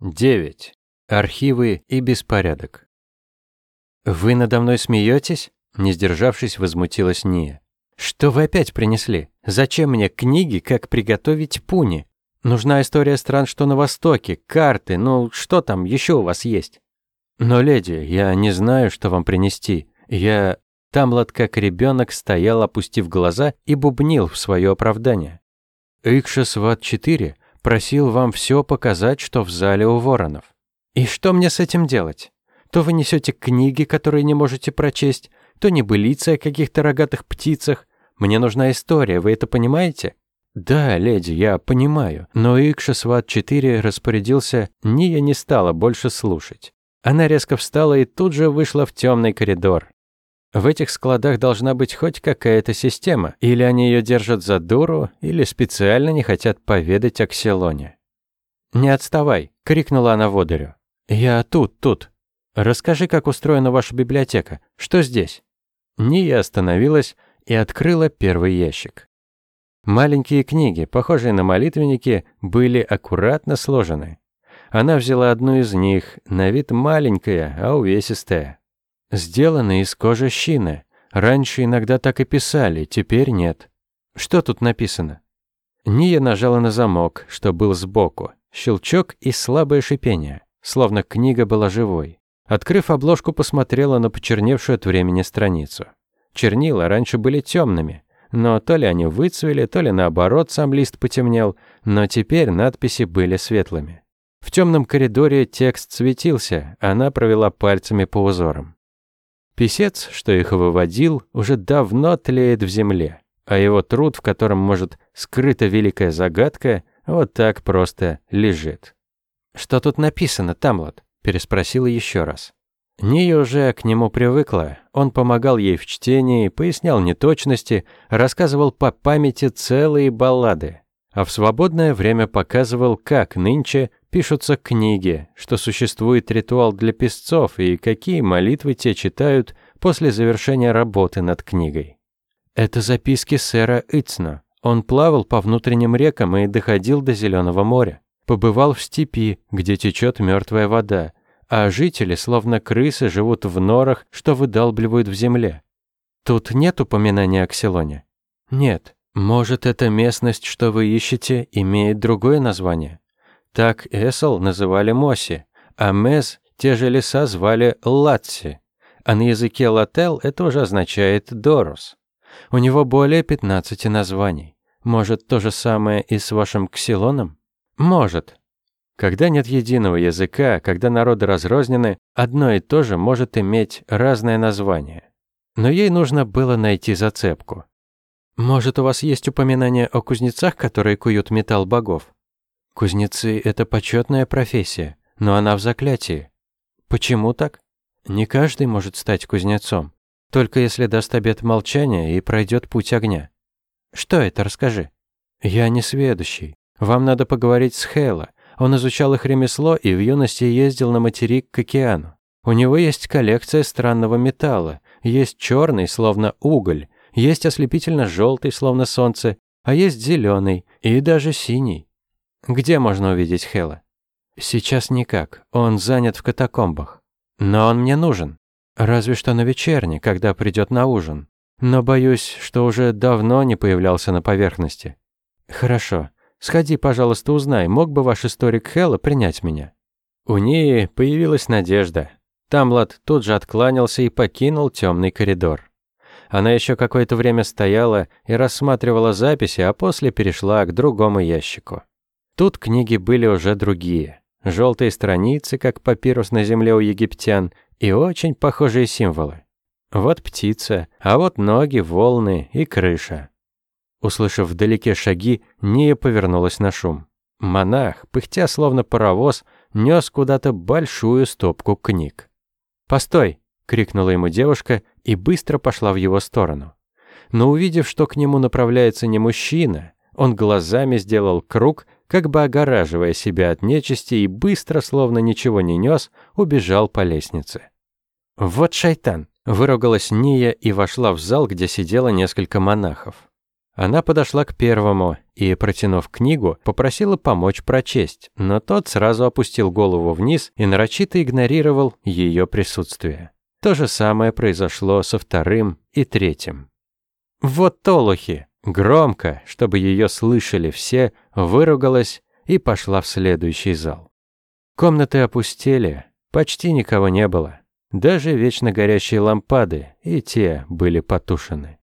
9. Архивы и беспорядок. «Вы надо мной смеетесь?» Не сдержавшись, возмутилась Ния. «Что вы опять принесли? Зачем мне книги, как приготовить пуни? Нужна история стран, что на Востоке, карты, ну что там еще у вас есть?» «Но, леди, я не знаю, что вам принести. Я...» Тамлот, как ребенок, стоял, опустив глаза, и бубнил в свое оправдание. «Икшасват-4 Просил вам все показать, что в зале у воронов. И что мне с этим делать? То вы несете книги, которые не можете прочесть, то небылицы о каких-то рогатых птицах. Мне нужна история, вы это понимаете? Да, леди, я понимаю. Но Икшасват-4 распорядился, Ния не стала больше слушать. Она резко встала и тут же вышла в темный коридор. В этих складах должна быть хоть какая-то система. Или они ее держат за дуру, или специально не хотят поведать о Ксилоне. «Не отставай!» — крикнула она водорю. «Я тут, тут. Расскажи, как устроена ваша библиотека. Что здесь?» Ния остановилась и открыла первый ящик. Маленькие книги, похожие на молитвенники, были аккуратно сложены. Она взяла одну из них, на вид маленькая, а увесистая. Сделаны из кожи щины. Раньше иногда так и писали, теперь нет. Что тут написано? Ния нажала на замок, что был сбоку. Щелчок и слабое шипение, словно книга была живой. Открыв обложку, посмотрела на почерневшую от времени страницу. Чернила раньше были темными, но то ли они выцвели, то ли наоборот сам лист потемнел, но теперь надписи были светлыми. В темном коридоре текст светился, она провела пальцами по узорам. Писец, что их выводил, уже давно тлеет в земле, а его труд, в котором может скрыта великая загадка, вот так просто лежит. «Что тут написано, Тамлот?» – переспросила еще раз. Ния уже к нему привыкла. Он помогал ей в чтении, пояснял неточности, рассказывал по памяти целые баллады. А в свободное время показывал, как нынче пишутся книги, что существует ритуал для писцов и какие молитвы те читают после завершения работы над книгой. Это записки сэра Ицна. Он плавал по внутренним рекам и доходил до Зеленого моря. Побывал в степи, где течет мертвая вода, а жители, словно крысы, живут в норах, что выдалбливают в земле. Тут нет упоминания о Ксилоне? Нет. Может, эта местность, что вы ищете, имеет другое название? Так Эсл называли Моси, а Мез те же леса звали Латси. А на языке лател это уже означает Дорус. У него более 15 названий. Может, то же самое и с вашим ксилоном? Может. Когда нет единого языка, когда народы разрознены, одно и то же может иметь разное название. Но ей нужно было найти зацепку. Может, у вас есть упоминание о кузнецах, которые куют металл богов? Кузнецы – это почетная профессия, но она в заклятии. Почему так? Не каждый может стать кузнецом, только если даст обет молчания и пройдет путь огня. Что это, расскажи. Я не сведущий. Вам надо поговорить с Хейла. Он изучал их ремесло и в юности ездил на материк к океану. У него есть коллекция странного металла, есть черный, словно уголь, есть ослепительно желтый, словно солнце, а есть зеленый и даже синий. Где можно увидеть Хела? Сейчас никак. Он занят в катакомбах. Но он мне нужен. Разве что на вечерне, когда придет на ужин. Но боюсь, что уже давно не появлялся на поверхности. Хорошо. Сходи, пожалуйста, узнай, мог бы ваш историк Хела принять меня? У нее появилась надежда. Тамлад тут же откланялся и покинул темный коридор. Она еще какое-то время стояла и рассматривала записи, а после перешла к другому ящику. Тут книги были уже другие. Желтые страницы, как папирус на земле у египтян, и очень похожие символы. Вот птица, а вот ноги, волны и крыша. Услышав вдалеке шаги, Ния повернулась на шум. Монах, пыхтя словно паровоз, нес куда-то большую стопку книг. «Постой!» — крикнула ему девушка и быстро пошла в его сторону. Но увидев, что к нему направляется не мужчина, он глазами сделал круг как бы огораживая себя от нечисти и быстро, словно ничего не нес, убежал по лестнице. «Вот шайтан!» – выругалась Ния и вошла в зал, где сидело несколько монахов. Она подошла к первому и, протянув книгу, попросила помочь прочесть, но тот сразу опустил голову вниз и нарочито игнорировал ее присутствие. То же самое произошло со вторым и третьим. «Вот толухи!» Громко, чтобы ее слышали все, выругалась и пошла в следующий зал. Комнаты опустели, почти никого не было. Даже вечно горящие лампады, и те были потушены.